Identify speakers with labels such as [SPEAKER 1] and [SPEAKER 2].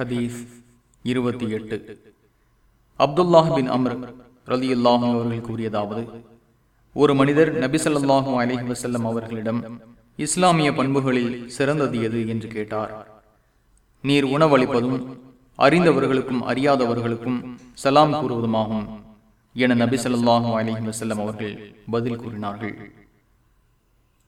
[SPEAKER 1] ஹதீஸ் இருபத்தி எட்டு. அப்துல்லாஹ் பின் அம்ர் ரலி அல்லாஹும் அவர்கள் கூறியதாவது ஒரு மனிதர் நபிசல்லாஹூ அலஹி வசல்லம் அவர்களிடம் இஸ்லாமிய பண்புகளில் சிறந்தது எது என்று கேட்டார். நீர் உணவளிப்பதும் அறிந்தவர்களுக்கும் அறியாதவர்களுக்கும் சலாம் கூறுவதுமாகும் என நபி ஸல்லல்லாஹு அலைஹி அவர்கள் பதில் கூறினார்கள்.